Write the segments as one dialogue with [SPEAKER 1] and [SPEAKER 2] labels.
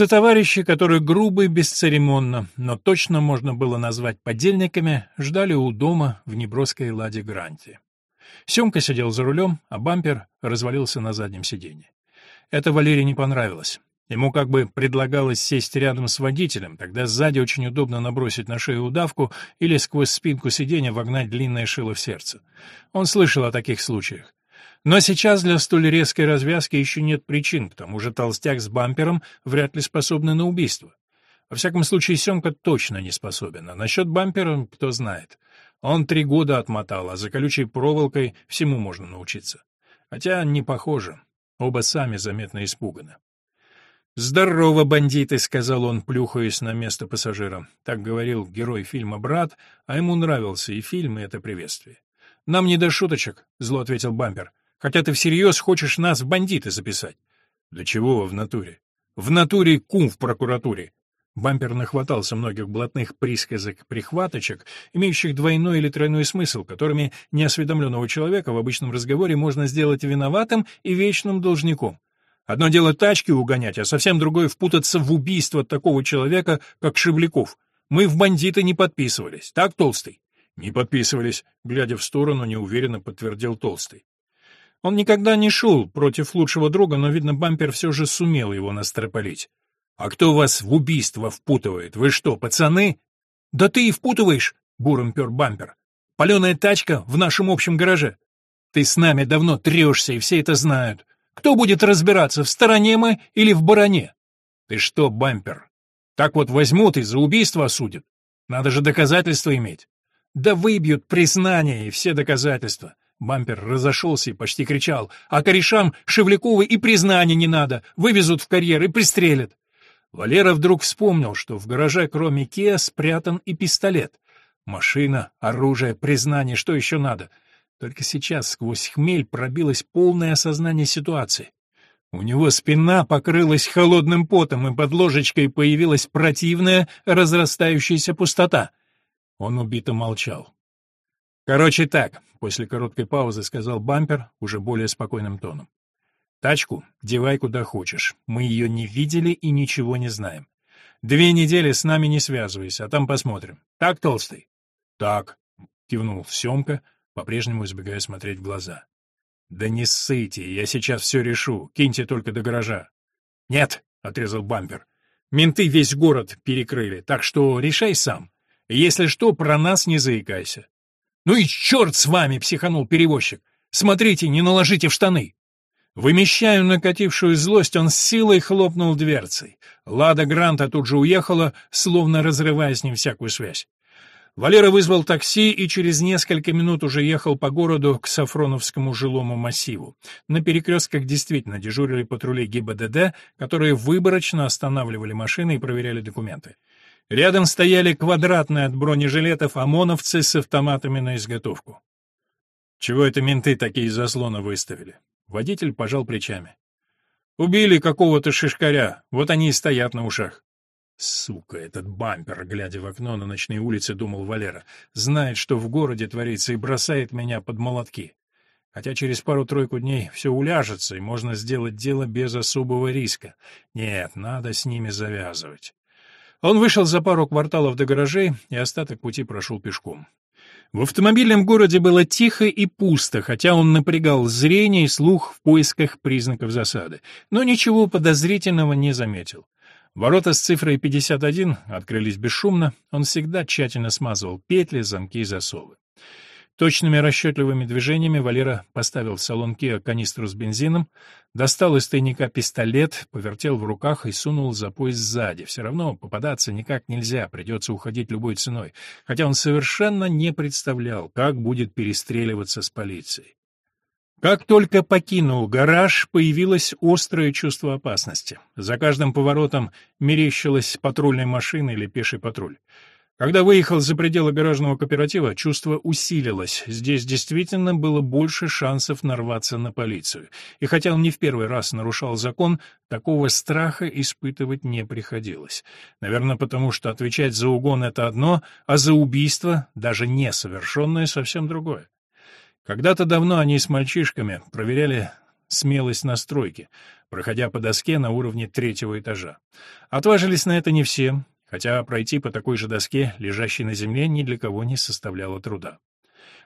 [SPEAKER 1] Сотоварищи, которые грубо и бесцеремонно, но точно можно было назвать подельниками, ждали у дома в неброской ладе Гранте. Семка сидел за рулем, а бампер развалился на заднем сиденье. Это Валерии не понравилось. Ему как бы предлагалось сесть рядом с водителем, тогда сзади очень удобно набросить на шею удавку или сквозь спинку сиденья вогнать длинное шило в сердце. Он слышал о таких случаях. Но сейчас для столь резкой развязки еще нет причин, к тому же толстяк с бампером вряд ли способны на убийство. Во всяком случае, Семка точно не способен, а насчет бампера кто знает. Он три года отмотал, а за колючей проволокой всему можно научиться. Хотя не похоже. Оба сами заметно испуганы. «Здорово, бандиты!» — сказал он, плюхаясь на место пассажира. Так говорил герой фильма «Брат», а ему нравился и фильм, и это приветствие. «Нам не до шуточек», — зло ответил бампер. «Хотя ты всерьез хочешь нас в бандиты записать». «Да чего в натуре?» «В натуре кум в прокуратуре». Бампер нахватался многих блатных присказок-прихваточек, имеющих двойной или тройной смысл, которыми неосведомленного человека в обычном разговоре можно сделать виноватым и вечным должником. Одно дело тачки угонять, а совсем другое впутаться в убийство такого человека, как Шевляков. Мы в бандиты не подписывались. Так, Толстый? Не подписывались, глядя в сторону, неуверенно подтвердил Толстый. Он никогда не шел против лучшего друга, но, видно, бампер все же сумел его настропалить. «А кто вас в убийство впутывает? Вы что, пацаны?» «Да ты и впутываешь!» — буром пер бампер. «Паленая тачка в нашем общем гараже. Ты с нами давно трешься, и все это знают. Кто будет разбираться, в стороне мы или в бароне? Ты что, бампер? Так вот возьмут и за убийство осудят. Надо же доказательства иметь. Да выбьют признание и все доказательства. Бампер разошелся и почти кричал, а корешам Шевляковой и признания не надо, вывезут в карьер и пристрелят. Валера вдруг вспомнил, что в гараже кроме Киа спрятан и пистолет. Машина, оружие, признание, что еще надо? Только сейчас сквозь хмель пробилось полное осознание ситуации. У него спина покрылась холодным потом, и под ложечкой появилась противная, разрастающаяся пустота. Он убито молчал. «Короче так», — после короткой паузы сказал бампер уже более спокойным тоном. «Тачку девай куда хочешь. Мы ее не видели и ничего не знаем. Две недели с нами не связывайся, а там посмотрим. Так, Толстый?» «Так», — кивнул Семка, — по-прежнему избегая смотреть в глаза. «Да не ссыте, я сейчас все решу, киньте только до гаража». «Нет», — отрезал бампер, — «менты весь город перекрыли, так что решай сам. Если что, про нас не заикайся». «Ну и черт с вами!» — психанул перевозчик. «Смотрите, не наложите в штаны!» Вымещая накатившую злость, он с силой хлопнул дверцей. Лада Гранта тут же уехала, словно разрывая с ним всякую связь. Валера вызвал такси и через несколько минут уже ехал по городу к Сафроновскому жилому массиву. На перекрестках действительно дежурили патрули ГИБДД, которые выборочно останавливали машины и проверяли документы. Рядом стояли квадратные от бронежилетов ОМОНовцы с автоматами на изготовку. «Чего это менты такие заслоны выставили?» Водитель пожал плечами. «Убили какого-то шишкаря, вот они и стоят на ушах». Сука, этот бампер, глядя в окно на ночные улицы, думал Валера, знает, что в городе творится, и бросает меня под молотки. Хотя через пару-тройку дней все уляжется, и можно сделать дело без особого риска. Нет, надо с ними завязывать. Он вышел за пару кварталов до гаражей и остаток пути прошел пешком. В автомобильном городе было тихо и пусто, хотя он напрягал зрение и слух в поисках признаков засады, но ничего подозрительного не заметил. Ворота с цифрой 51 открылись бесшумно, он всегда тщательно смазывал петли, замки и засовы. Точными расчетливыми движениями Валера поставил в салон Киа канистру с бензином, достал из тайника пистолет, повертел в руках и сунул за пояс сзади. Все равно попадаться никак нельзя, придется уходить любой ценой, хотя он совершенно не представлял, как будет перестреливаться с полицией. Как только покинул гараж, появилось острое чувство опасности. За каждым поворотом мерещилась патрульная машина или пеший патруль. Когда выехал за пределы гаражного кооператива, чувство усилилось. Здесь действительно было больше шансов нарваться на полицию. И хотя он не в первый раз нарушал закон, такого страха испытывать не приходилось. Наверное, потому что отвечать за угон — это одно, а за убийство, даже несовершенное, совсем другое. Когда-то давно они с мальчишками проверяли смелость настройки, проходя по доске на уровне третьего этажа. Отважились на это не все, хотя пройти по такой же доске, лежащей на земле, ни для кого не составляло труда.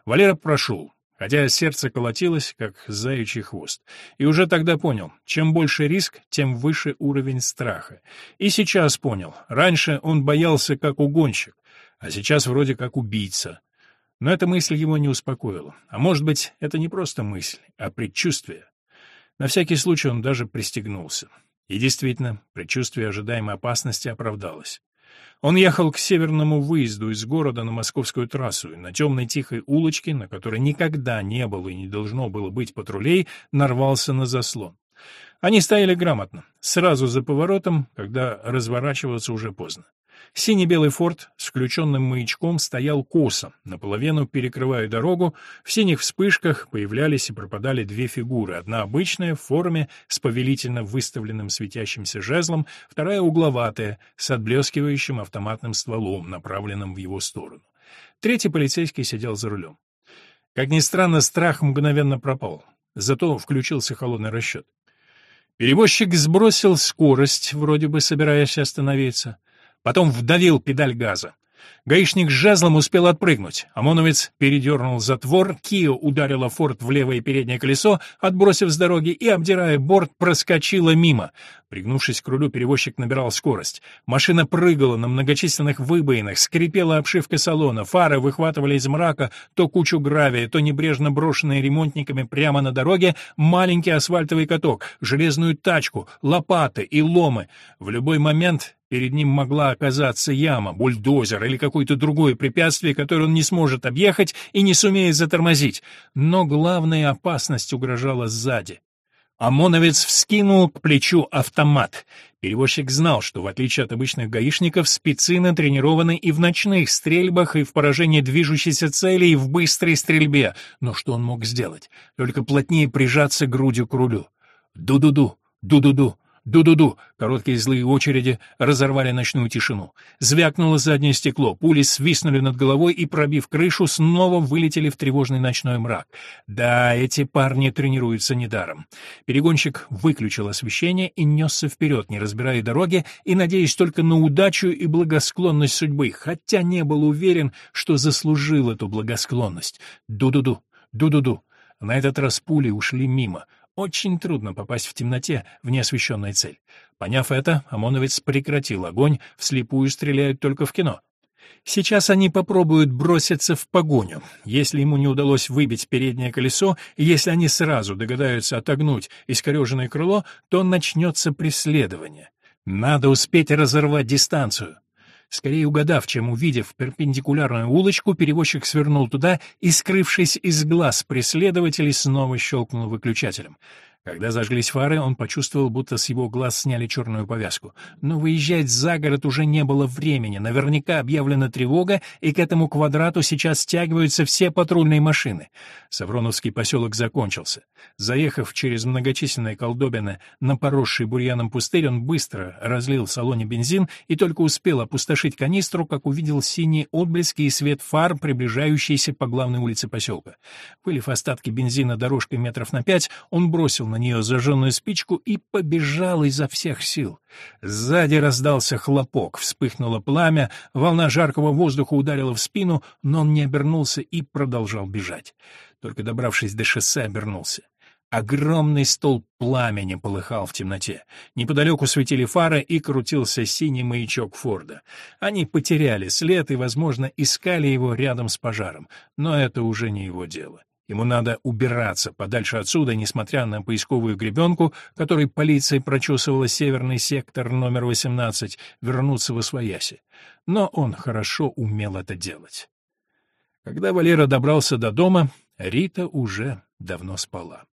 [SPEAKER 1] Валера прошел, хотя сердце колотилось, как заячий хвост. И уже тогда понял, чем больше риск, тем выше уровень страха. И сейчас понял, раньше он боялся как угонщик, а сейчас вроде как убийца. Но эта мысль его не успокоила. А может быть, это не просто мысль, а предчувствие. На всякий случай он даже пристегнулся. И действительно, предчувствие ожидаемой опасности оправдалось. Он ехал к северному выезду из города на московскую трассу, и на темной тихой улочке, на которой никогда не было и не должно было быть патрулей, нарвался на заслон. Они стояли грамотно, сразу за поворотом, когда разворачиваться уже поздно. Синий-белый форт с включенным маячком стоял косо, наполовину перекрывая дорогу, в синих вспышках появлялись и пропадали две фигуры, одна обычная, в форме, с повелительно выставленным светящимся жезлом, вторая угловатая, с отблескивающим автоматным стволом, направленным в его сторону. Третий полицейский сидел за рулем. Как ни странно, страх мгновенно пропал, зато включился холодный расчет. Перевозчик сбросил скорость, вроде бы собираясь остановиться — Потом вдавил педаль газа. Гаишник с жезлом успел отпрыгнуть. ОМОНовец передернул затвор, Кио ударила Форд в левое переднее колесо, отбросив с дороги, и, обдирая борт, проскочила мимо. Пригнувшись к рулю, перевозчик набирал скорость. Машина прыгала на многочисленных выбоинах, скрипела обшивка салона, фары выхватывали из мрака то кучу гравия, то небрежно брошенные ремонтниками прямо на дороге маленький асфальтовый каток, железную тачку, лопаты и ломы. В любой момент Перед ним могла оказаться яма, бульдозер или какое-то другое препятствие, которое он не сможет объехать и не сумеет затормозить. Но главная опасность угрожала сзади. ОМОНовец вскинул к плечу автомат. Перевозчик знал, что, в отличие от обычных гаишников, спецы натренированы и в ночных стрельбах, и в поражении движущейся цели, и в быстрой стрельбе. Но что он мог сделать? Только плотнее прижаться грудью к рулю. Ду-ду-ду, ду-ду-ду. Ду-ду-ду! Короткие злые очереди разорвали ночную тишину. Звякнуло заднее стекло, пули свистнули над головой и, пробив крышу, снова вылетели в тревожный ночной мрак. Да, эти парни тренируются недаром. Перегонщик выключил освещение и несся вперед, не разбирая дороги и надеясь только на удачу и благосклонность судьбы, хотя не был уверен, что заслужил эту благосклонность. Ду-ду-ду! Ду-ду-ду! На этот раз пули ушли мимо. Очень трудно попасть в темноте в неосвещенную цель. Поняв это, ОМОНовец прекратил огонь, вслепую стреляют только в кино. Сейчас они попробуют броситься в погоню. Если ему не удалось выбить переднее колесо, если они сразу догадаются отогнуть искореженное крыло, то начнется преследование. Надо успеть разорвать дистанцию. Скорее угадав, чем увидев перпендикулярную улочку, перевозчик свернул туда и, скрывшись из глаз преследователей, снова щелкнул выключателем. Когда зажглись фары, он почувствовал, будто с его глаз сняли черную повязку. Но выезжать за город уже не было времени. Наверняка объявлена тревога, и к этому квадрату сейчас стягиваются все патрульные машины. Савроновский поселок закончился. Заехав через многочисленные колдобины на поросший бурьяном пустырь, он быстро разлил в салоне бензин и только успел опустошить канистру, как увидел синие отблески и свет фар, приближающийся по главной улице поселка. Вылив остатки бензина дорожкой метров на пять, он бросил на нее зажженную спичку и побежал изо всех сил. Сзади раздался хлопок, вспыхнуло пламя, волна жаркого воздуха ударила в спину, но он не обернулся и продолжал бежать. Только добравшись до шоссе, обернулся. Огромный столб пламени полыхал в темноте. Неподалеку светили фары и крутился синий маячок Форда. Они потеряли след и, возможно, искали его рядом с пожаром, но это уже не его дело. Ему надо убираться подальше отсюда, несмотря на поисковую гребенку, которой полиция прочесывала северный сектор номер 18, вернуться в Освояси. Но он хорошо умел это делать. Когда Валера добрался до дома, Рита уже давно спала.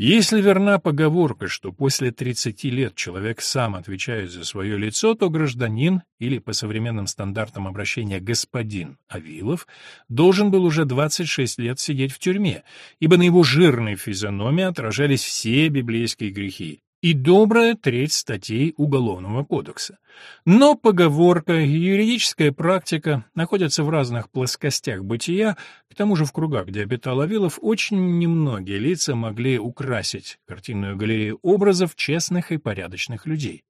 [SPEAKER 1] Если верна поговорка, что после 30 лет человек сам отвечает за свое лицо, то гражданин, или по современным стандартам обращения господин Авилов, должен был уже 26 лет сидеть в тюрьме, ибо на его жирной физиономии отражались все библейские грехи и добрая треть статей Уголовного кодекса. Но поговорка и юридическая практика находятся в разных плоскостях бытия, к тому же в кругах, где обитал Авилов, очень немногие лица могли украсить картинную галерею образов честных и порядочных людей.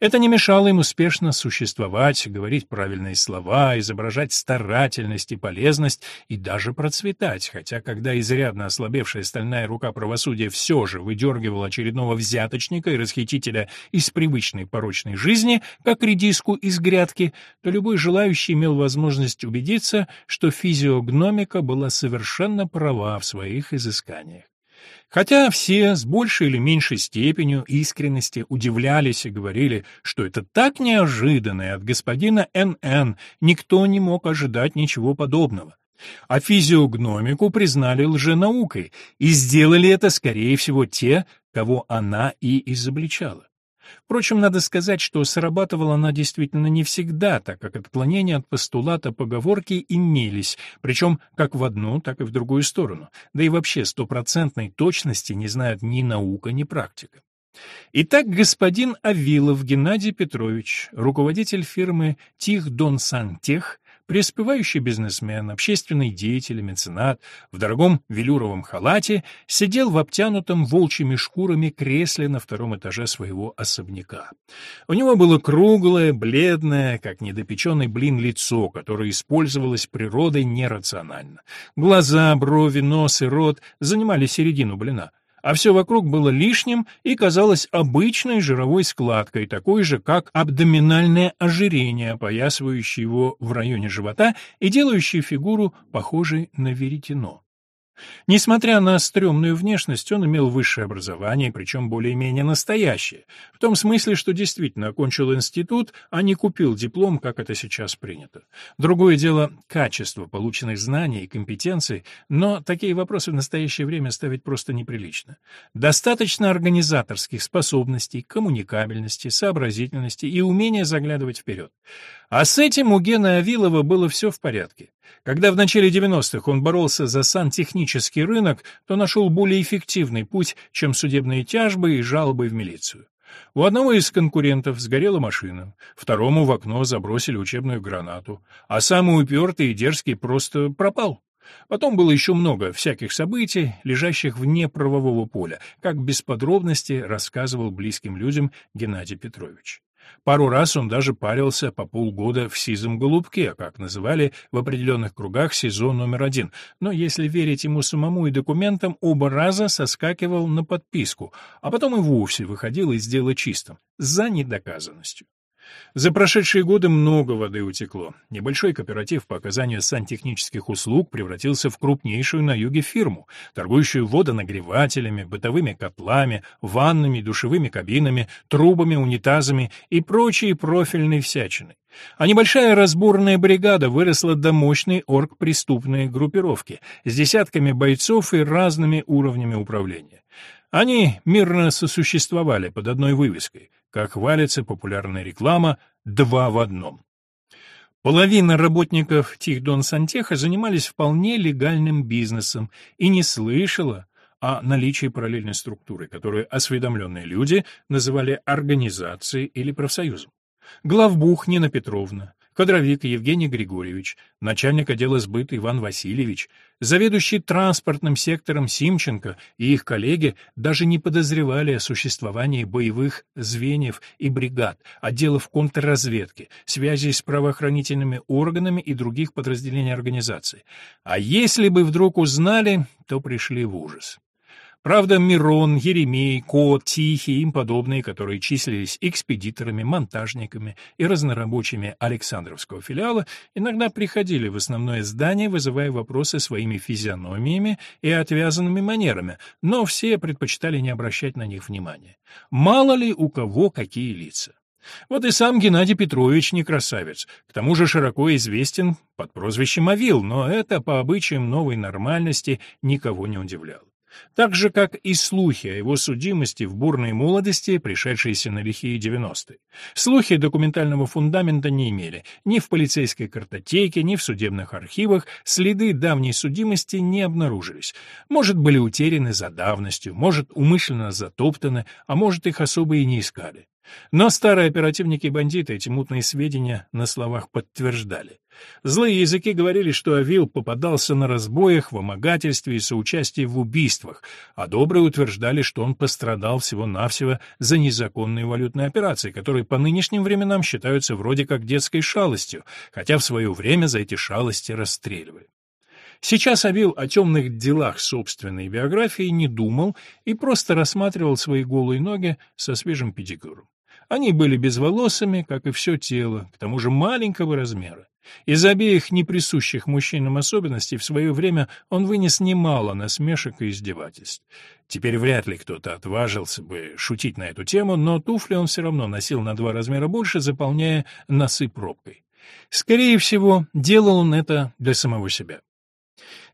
[SPEAKER 1] Это не мешало им успешно существовать, говорить правильные слова, изображать старательность и полезность и даже процветать, хотя когда изрядно ослабевшая стальная рука правосудия все же выдергивала очередного взяточника и расхитителя из привычной порочной жизни, как редиску из грядки, то любой желающий имел возможность убедиться, что физиогномика была совершенно права в своих изысканиях. Хотя все с большей или меньшей степенью искренности удивлялись и говорили, что это так неожиданно, и от господина Н.Н. никто не мог ожидать ничего подобного. А физиогномику признали лженаукой, и сделали это, скорее всего, те, кого она и изобличала. Впрочем, надо сказать, что срабатывала она действительно не всегда, так как отклонения от постулата поговорки имелись, причем как в одну, так и в другую сторону, да и вообще стопроцентной точности не знают ни наука, ни практика. Итак, господин Авилов Геннадий Петрович, руководитель фирмы «Тих Дон Сантех», Преуспевающий бизнесмен, общественный деятель, меценат, в дорогом велюровом халате сидел в обтянутом волчьими шкурами кресле на втором этаже своего особняка. У него было круглое, бледное, как недопеченный блин лицо, которое использовалось природой нерационально. Глаза, брови, нос и рот занимали середину блина а все вокруг было лишним и казалось обычной жировой складкой, такой же, как абдоминальное ожирение, опоясывающее его в районе живота и делающее фигуру похожей на веретено. Несмотря на стрёмную внешность, он имел высшее образование, причем более-менее настоящее, в том смысле, что действительно окончил институт, а не купил диплом, как это сейчас принято. Другое дело — качество полученных знаний и компетенций, но такие вопросы в настоящее время ставить просто неприлично. Достаточно организаторских способностей, коммуникабельности, сообразительности и умения заглядывать вперед. А с этим у Гена Авилова было все в порядке. Когда в начале 90-х он боролся за сантехнический рынок, то нашел более эффективный путь, чем судебные тяжбы и жалобы в милицию. У одного из конкурентов сгорела машина, второму в окно забросили учебную гранату, а самый упертый и дерзкий просто пропал. Потом было еще много всяких событий, лежащих вне правового поля, как без подробностей рассказывал близким людям Геннадий Петрович. Пару раз он даже парился по полгода в «сизом голубке», как называли в определенных кругах сезон номер один, но если верить ему самому и документам, оба раза соскакивал на подписку, а потом и вовсе выходил из дела чистым, за недоказанностью. За прошедшие годы много воды утекло. Небольшой кооператив по оказанию сантехнических услуг превратился в крупнейшую на юге фирму, торгующую водонагревателями, бытовыми котлами, ваннами, душевыми кабинами, трубами, унитазами и прочей профильной всячиной. А небольшая разборная бригада выросла до мощной оргпреступной группировки с десятками бойцов и разными уровнями управления. Они мирно сосуществовали под одной вывеской как хвалится популярная реклама, два в одном. Половина работников Тихдон Сантеха занимались вполне легальным бизнесом и не слышала о наличии параллельной структуры, которую осведомленные люди называли организацией или профсоюзом. Главбух Нина Петровна, кадровик Евгений Григорьевич, начальник отдела сбыта Иван Васильевич, заведующий транспортным сектором Симченко и их коллеги даже не подозревали о существовании боевых звеньев и бригад, отделов контрразведки, связей с правоохранительными органами и других подразделений организации. А если бы вдруг узнали, то пришли в ужас. Правда, Мирон, Еремей, Кот, Тихий и им подобные, которые числились экспедиторами, монтажниками и разнорабочими Александровского филиала, иногда приходили в основное здание, вызывая вопросы своими физиономиями и отвязанными манерами, но все предпочитали не обращать на них внимания. Мало ли у кого какие лица. Вот и сам Геннадий Петрович не красавец, к тому же широко известен под прозвищем Авил, но это по обычаям новой нормальности никого не удивляло. Так же, как и слухи о его судимости в бурной молодости, пришедшиеся на лихие 90-е. Слухи документального фундамента не имели. Ни в полицейской картотеке, ни в судебных архивах следы давней судимости не обнаружились. Может, были утеряны за давностью, может, умышленно затоптаны, а может, их особо и не искали. Но старые оперативники и бандиты эти мутные сведения на словах подтверждали. Злые языки говорили, что Авил попадался на разбоях, вымогательстве и соучастии в убийствах, а добрые утверждали, что он пострадал всего-навсего за незаконные валютные операции, которые по нынешним временам считаются вроде как детской шалостью, хотя в свое время за эти шалости расстреливали. Сейчас Авил о темных делах собственной биографии не думал и просто рассматривал свои голые ноги со свежим педикюром. Они были безволосыми, как и все тело, к тому же маленького размера. Из обеих неприсущих мужчинам особенностей в свое время он вынес немало насмешек и издевательств. Теперь вряд ли кто-то отважился бы шутить на эту тему, но туфли он все равно носил на два размера больше, заполняя носы пробкой. Скорее всего, делал он это для самого себя.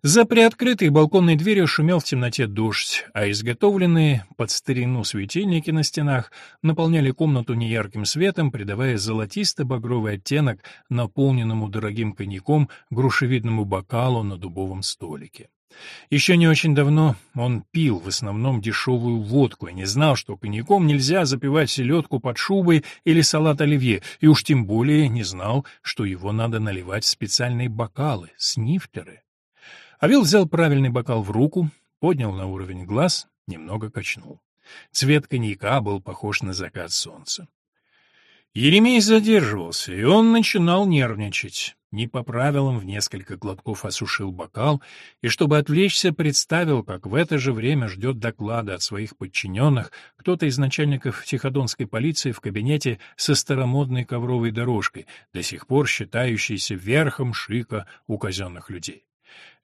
[SPEAKER 1] За приоткрытой балконной дверью шумел в темноте дождь, а изготовленные под старину светильники на стенах наполняли комнату неярким светом, придавая золотисто-багровый оттенок наполненному дорогим коньяком грушевидному бокалу на дубовом столике. Еще не очень давно он пил в основном дешевую водку и не знал, что коньяком нельзя запивать селедку под шубой или салат оливье, и уж тем более не знал, что его надо наливать в специальные бокалы, снифтеры. Авил взял правильный бокал в руку, поднял на уровень глаз, немного качнул. Цвет коньяка был похож на закат солнца. Еремей задерживался, и он начинал нервничать. Не по правилам в несколько глотков осушил бокал, и, чтобы отвлечься, представил, как в это же время ждет доклада от своих подчиненных кто-то из начальников Тиходонской полиции в кабинете со старомодной ковровой дорожкой, до сих пор считающейся верхом шика у казенных людей.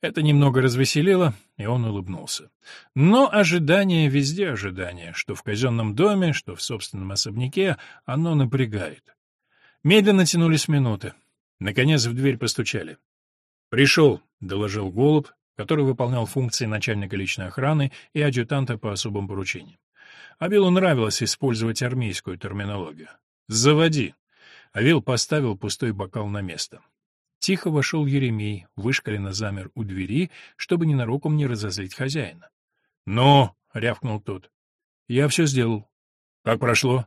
[SPEAKER 1] Это немного развеселило, и он улыбнулся. Но ожидание везде ожидание, что в казенном доме, что в собственном особняке, оно напрягает. Медленно тянулись минуты. Наконец в дверь постучали. «Пришел», — доложил Голуб, который выполнял функции начальника личной охраны и адъютанта по особым поручениям. Абилу нравилось использовать армейскую терминологию. «Заводи». Авил поставил пустой бокал на место. Тихо вошел Еремей, вышкаленно замер у двери, чтобы ненароком не разозлить хозяина. «Но!» — рявкнул тот. «Я все сделал». «Как прошло?»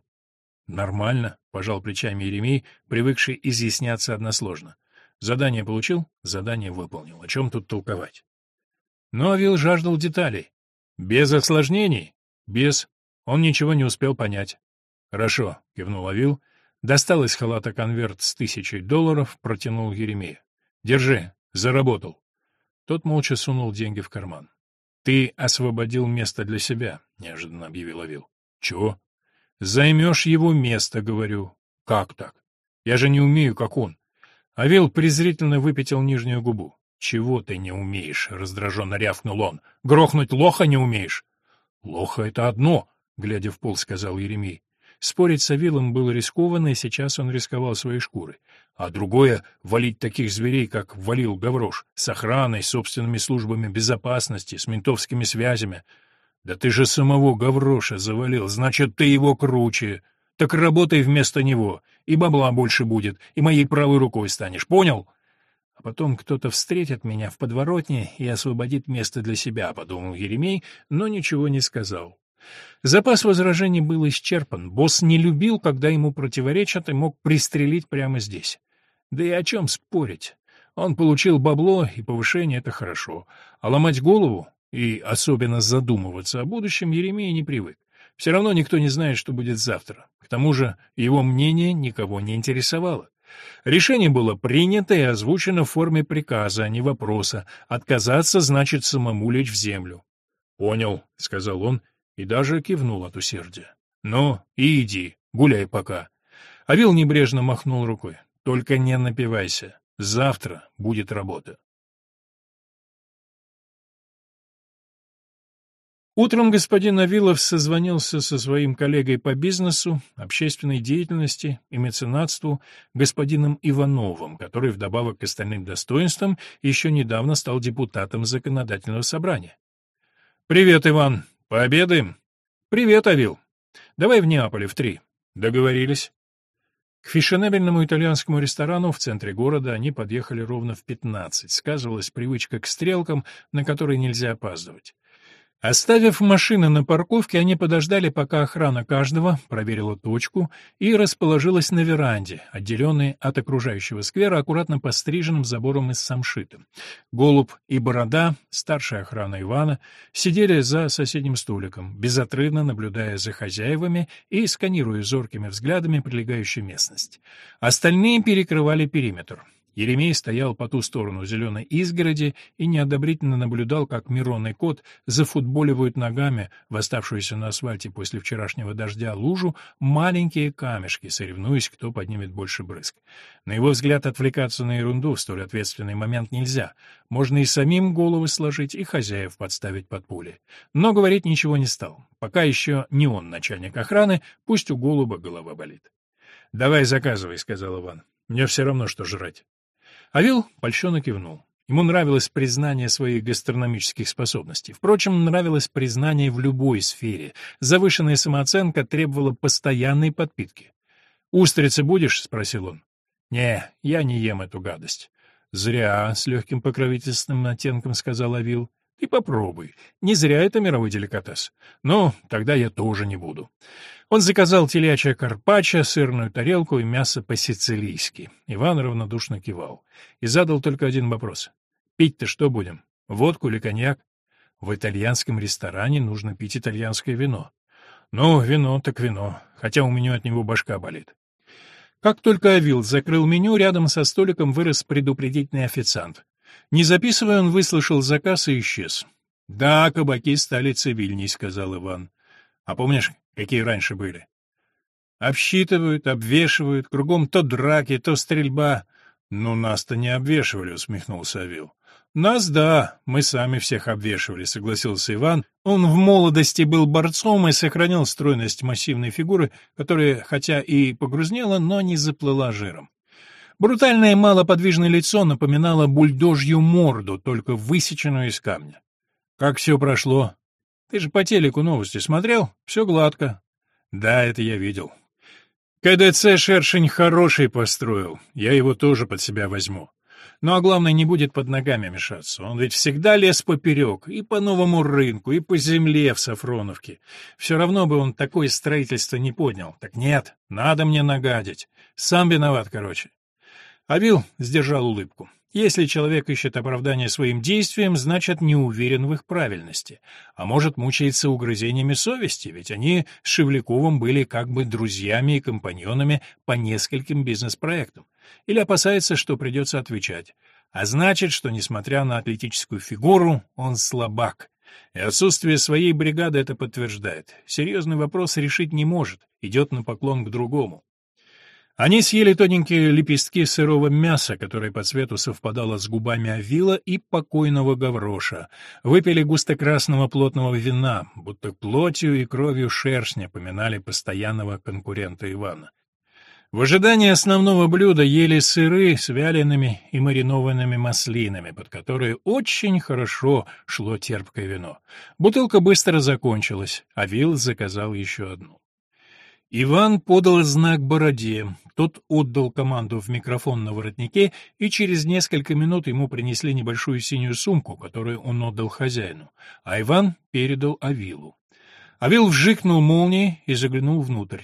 [SPEAKER 1] «Нормально», — пожал плечами Еремей, привыкший изъясняться односложно. «Задание получил? Задание выполнил. О чем тут толковать?» Но Авил жаждал деталей. «Без осложнений?» «Без». Он ничего не успел понять. «Хорошо», — кивнул Авил Достал из халата конверт с тысячей долларов, протянул Еремею. «Держи, заработал». Тот молча сунул деньги в карман. «Ты освободил место для себя», — неожиданно объявил Авил. «Чего?» «Займешь его место, говорю». «Как так? Я же не умею, как он». Авил презрительно выпятил нижнюю губу. «Чего ты не умеешь?» — раздраженно рявкнул он. «Грохнуть лоха не умеешь?» «Лоха — это одно», — глядя в пол, сказал Еремей. Спорить с Авилом было рискованно, и сейчас он рисковал своей шкурой. А другое — валить таких зверей, как валил Гаврош, с охраной, собственными службами безопасности, с ментовскими связями. Да ты же самого Гавроша завалил, значит, ты его круче. Так работай вместо него, и бабла больше будет, и моей правой рукой станешь, понял? А потом кто-то встретит меня в подворотне и освободит место для себя, — подумал Еремей, но ничего не сказал. Запас возражений был исчерпан. Босс не любил, когда ему противоречат, и мог пристрелить прямо здесь. Да и о чем спорить? Он получил бабло, и повышение — это хорошо. А ломать голову и особенно задумываться о будущем Еремей не привык. Все равно никто не знает, что будет завтра. К тому же его мнение никого не интересовало. Решение было принято и озвучено в форме приказа, а не вопроса. Отказаться значит самому лечь в землю. «Понял», — сказал он и даже кивнул от усердия. «Ну, и иди, гуляй пока». Авил небрежно махнул рукой. «Только не напивайся. Завтра будет работа». Утром господин Авилов созвонился со своим коллегой по бизнесу, общественной деятельности и меценатству, господином Ивановым, который вдобавок к остальным достоинствам еще недавно стал депутатом законодательного собрания. «Привет, Иван. Пообедаем?» «Привет, Авил. Давай в Неаполе в три». «Договорились». К фешенебельному итальянскому ресторану в центре города они подъехали ровно в пятнадцать. Сказывалась привычка к стрелкам, на которые нельзя опаздывать. Оставив машины на парковке, они подождали, пока охрана каждого проверила точку и расположилась на веранде, отделенной от окружающего сквера аккуратно постриженным забором из самшита. Голуб и Борода, старшая охрана Ивана, сидели за соседним столиком, безотрывно наблюдая за хозяевами и сканируя зоркими взглядами прилегающую местность. Остальные перекрывали периметр. Еремей стоял по ту сторону зеленой изгороди и неодобрительно наблюдал, как Мирон и кот зафутболивают ногами в оставшуюся на асфальте после вчерашнего дождя лужу маленькие камешки, соревнуясь, кто поднимет больше брызг. На его взгляд, отвлекаться на ерунду в столь ответственный момент нельзя. Можно и самим головы сложить, и хозяев подставить под пули. Но говорить ничего не стал. Пока еще не он начальник охраны, пусть у голуба голова болит. «Давай заказывай», — сказал Иван. «Мне все равно, что жрать». Авил польщенно кивнул. Ему нравилось признание своих гастрономических способностей. Впрочем, нравилось признание в любой сфере. Завышенная самооценка требовала постоянной подпитки. «Устрицы будешь?» — спросил он. «Не, я не ем эту гадость». «Зря», — с легким покровительственным оттенком сказал Авил. «Ты попробуй. Не зря это мировой деликатес. Но тогда я тоже не буду». Он заказал телячье карпаччо, сырную тарелку и мясо по-сицилийски. Иван равнодушно кивал. И задал только один вопрос. «Пить-то что будем? Водку или коньяк?» «В итальянском ресторане нужно пить итальянское вино». «Ну, вино так вино, хотя у меня от него башка болит». Как только Авил закрыл меню, рядом со столиком вырос предупредительный официант. Не записывая, он выслушал заказ и исчез. «Да, кабаки стали цивильней», — сказал Иван. «А помнишь, какие раньше были. Обсчитывают, обвешивают, кругом то драки, то стрельба. Ну, нас-то не обвешивали, усмехнулся Авил. Нас, да, мы сами всех обвешивали, согласился Иван. Он в молодости был борцом и сохранил стройность массивной фигуры, которая, хотя и погрузнела, но не заплыла жиром. Брутальное малоподвижное лицо напоминало бульдожью морду, только высеченную из камня. Как все прошло? Ты же по телеку новости смотрел? Все гладко. Да, это я видел. КДЦ Шершень хороший построил. Я его тоже под себя возьму. Ну а главное, не будет под ногами мешаться. Он ведь всегда лез поперек, и по новому рынку, и по земле в Сафроновке. Все равно бы он такое строительство не поднял. Так нет, надо мне нагадить. Сам виноват, короче. Авил сдержал улыбку. Если человек ищет оправдание своим действиям, значит, не уверен в их правильности. А может, мучается угрызениями совести, ведь они с Шевляковым были как бы друзьями и компаньонами по нескольким бизнес-проектам. Или опасается, что придется отвечать. А значит, что, несмотря на атлетическую фигуру, он слабак. И отсутствие своей бригады это подтверждает. Серьезный вопрос решить не может, идет на поклон к другому. Они съели тоненькие лепестки сырого мяса, которое по цвету совпадало с губами Авила и покойного Гавроша, выпили густо-красного плотного вина, будто плотью и кровью шершня поминали постоянного конкурента Ивана. В ожидании основного блюда ели сыры с вялеными и маринованными маслинами, под которые очень хорошо шло терпкое вино. Бутылка быстро закончилась, а Вилл заказал еще одну. Иван подал знак Бороде, тот отдал команду в микрофон на воротнике, и через несколько минут ему принесли небольшую синюю сумку, которую он отдал хозяину, а Иван передал Авилу. Авил вжикнул молнией и заглянул внутрь.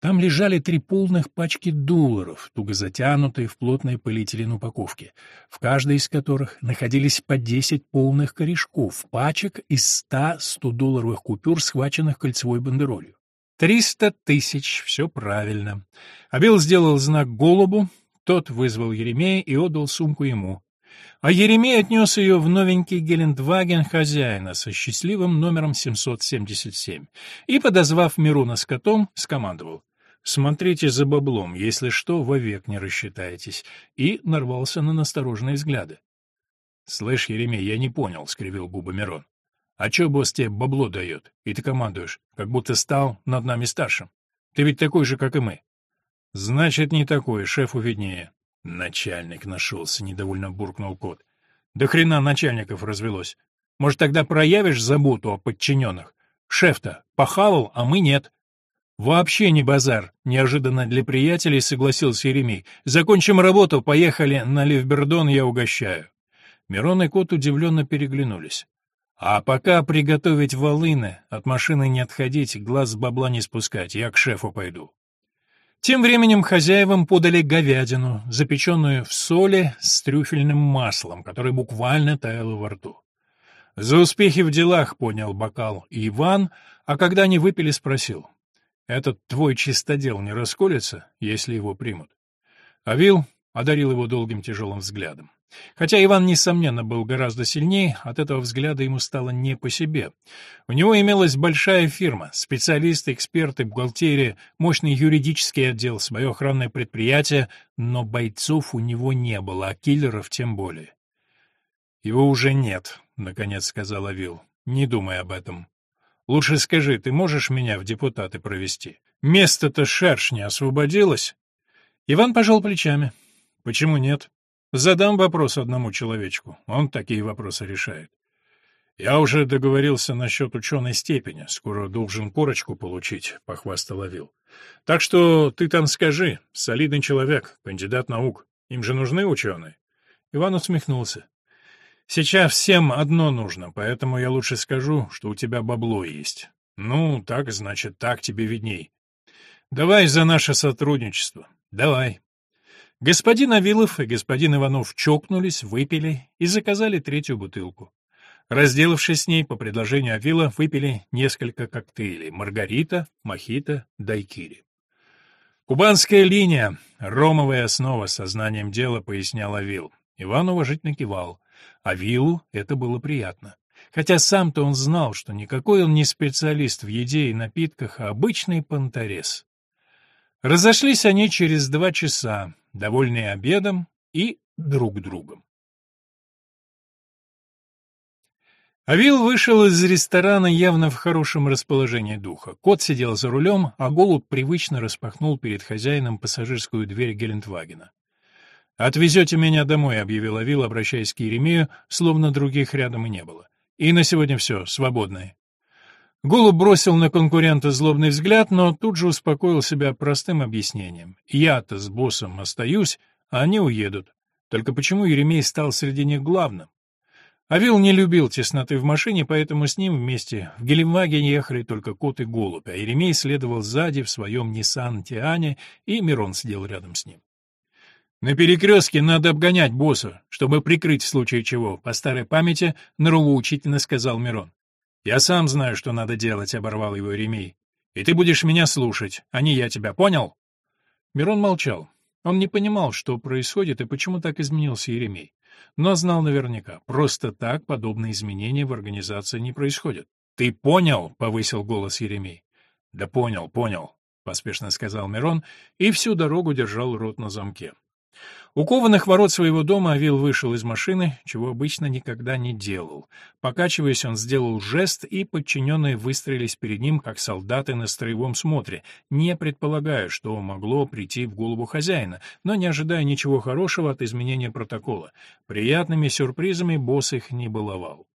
[SPEAKER 1] Там лежали три полных пачки долларов, туго затянутые в плотной полиэтилен упаковке, в каждой из которых находились по десять полных корешков, пачек из ста сто-долларовых купюр, схваченных кольцевой бандеролью. Триста тысяч, все правильно. Абил сделал знак голубу, тот вызвал Еремея и отдал сумку ему. А Еремей отнес ее в новенький Гелендваген хозяина со счастливым номером 777 и, подозвав Мируна с котом, скомандовал. «Смотрите за баблом, если что, вовек не рассчитаетесь», и нарвался на настороженные взгляды. «Слышь, Еремей, я не понял», — скривил губы Мирон. А чё босс тебе бабло дает, и ты командуешь, как будто стал над нами старшим? Ты ведь такой же, как и мы. Значит, не такой, шефу виднее. Начальник нашелся, недовольно буркнул кот. Да хрена начальников развелось. Может, тогда проявишь заботу о подчиненных? Шеф-то похавал, а мы нет. «Вообще не базар», — неожиданно для приятелей согласился Еремей. «Закончим работу, поехали на Левбердон, я угощаю». Мирон и кот удивленно переглянулись. «А пока приготовить волыны, от машины не отходить, глаз с бабла не спускать, я к шефу пойду». Тем временем хозяевам подали говядину, запеченную в соли с трюфельным маслом, которое буквально таяло во рту. За успехи в делах понял бокал Иван, а когда они выпили, спросил. Этот твой чистодел не расколется, если его примут. Авил одарил его долгим тяжелым взглядом. Хотя Иван, несомненно, был гораздо сильнее, от этого взгляда ему стало не по себе. У него имелась большая фирма, специалисты, эксперты, бухгалтерия, мощный юридический отдел, свое охранное предприятие, но бойцов у него не было, а киллеров тем более. «Его уже нет», — наконец сказал Авил. «Не думай об этом. Лучше скажи, ты можешь меня в депутаты провести? Место-то шершня освободилось?» Иван пожал плечами. «Почему нет? Задам вопрос одному человечку. Он такие вопросы решает. Я уже договорился насчет ученой степени. Скоро должен корочку получить, — похвастал Авил. Так что ты там скажи. Солидный человек, кандидат наук. Им же нужны ученые. Иван усмехнулся. Сейчас всем одно нужно, поэтому я лучше скажу, что у тебя бабло есть. Ну, так, значит, так тебе видней. Давай за наше сотрудничество. Давай. Господин Авилов и господин Иванов чокнулись, выпили и заказали третью бутылку. Разделавшись с ней, по предложению Авила выпили несколько коктейлей — маргарита, мохито, дайкири. «Кубанская линия — ромовая основа сознанием дела», — пояснял Авил. Иван уважительно кивал. А Виллу это было приятно. Хотя сам-то он знал, что никакой он не специалист в еде и напитках, а обычный понторез. Разошлись они через два часа, довольные обедом и друг другом. Авил вышел из ресторана явно в хорошем расположении духа. Кот сидел за рулем, а голубь привычно распахнул перед хозяином пассажирскую дверь Гелендвагена. «Отвезете меня домой», — объявил Авил, обращаясь к Еремею, словно других рядом и не было. «И на сегодня все, свободные». Голуб бросил на конкурента злобный взгляд, но тут же успокоил себя простым объяснением. «Я-то с боссом остаюсь, а они уедут. Только почему Еремей стал среди них главным?» Авил не любил тесноты в машине, поэтому с ним вместе в Гелендвагене ехали только кот и голубь, а Еремей следовал сзади в своем Ниссан Тиане, и Мирон сидел рядом с ним. На перекрестке надо обгонять босса, чтобы прикрыть в случае чего, по старой памяти нравоучительно сказал Мирон. Я сам знаю, что надо делать, оборвал его Ремей. И ты будешь меня слушать, а не я тебя, понял? Мирон молчал. Он не понимал, что происходит и почему так изменился Еремей. Но знал наверняка, просто так подобные изменения в организации не происходят. «Ты понял?» — повысил голос Еремей. «Да понял, понял», — поспешно сказал Мирон и всю дорогу держал рот на замке. У кованых ворот своего дома Авил вышел из машины, чего обычно никогда не делал. Покачиваясь, он сделал жест, и подчиненные выстроились перед ним, как солдаты на строевом смотре, не предполагая, что могло прийти в голову хозяина, но не ожидая ничего хорошего от изменения протокола. Приятными сюрпризами босс их не баловал.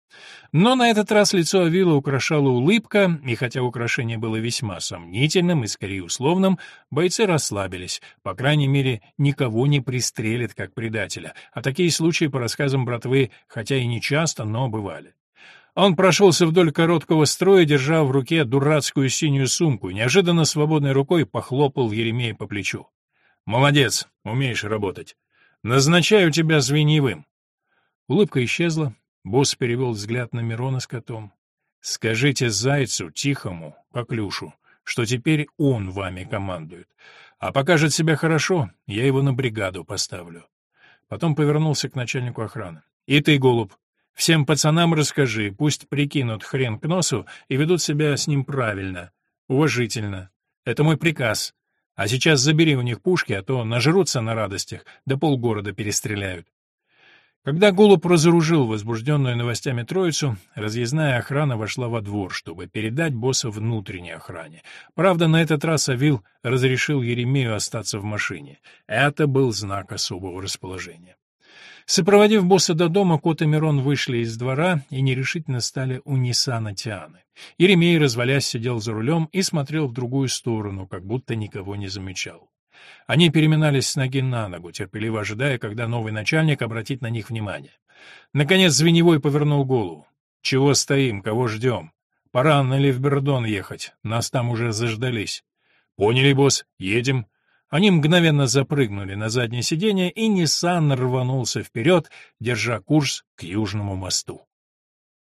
[SPEAKER 1] Но на этот раз лицо Авила украшала улыбка, и хотя украшение было весьма сомнительным и скорее условным, бойцы расслабились, по крайней мере, никого не пристрелят как предателя, а такие случаи, по рассказам братвы, хотя и не часто, но бывали. Он прошелся вдоль короткого строя, держа в руке дурацкую синюю сумку, неожиданно свободной рукой похлопал Еремея по плечу. «Молодец, умеешь работать. Назначаю тебя звеньевым». Улыбка исчезла, Босс перевел взгляд на Мирона с котом. «Скажите Зайцу, Тихому, Коклюшу, что теперь он вами командует. А покажет себя хорошо, я его на бригаду поставлю». Потом повернулся к начальнику охраны. «И ты, Голуб, всем пацанам расскажи, пусть прикинут хрен к носу и ведут себя с ним правильно, уважительно. Это мой приказ. А сейчас забери у них пушки, а то нажрутся на радостях, да полгорода перестреляют». Когда Голуб разоружил возбужденную новостями троицу, разъездная охрана вошла во двор, чтобы передать босса внутренней охране. Правда, на этот раз Авил разрешил Еремею остаться в машине. Это был знак особого расположения. Сопроводив босса до дома, Кот и Мирон вышли из двора и нерешительно стали у Ниссана Тианы. Еремей, развалясь, сидел за рулем и смотрел в другую сторону, как будто никого не замечал. Они переминались с ноги на ногу, терпеливо ожидая, когда новый начальник обратит на них внимание. Наконец Звеневой повернул голову. «Чего стоим? Кого ждем? Пора на Левбердон ехать, нас там уже заждались». «Поняли, босс, едем». Они мгновенно запрыгнули на заднее сиденье, и Ниссан рванулся вперед, держа курс к Южному мосту.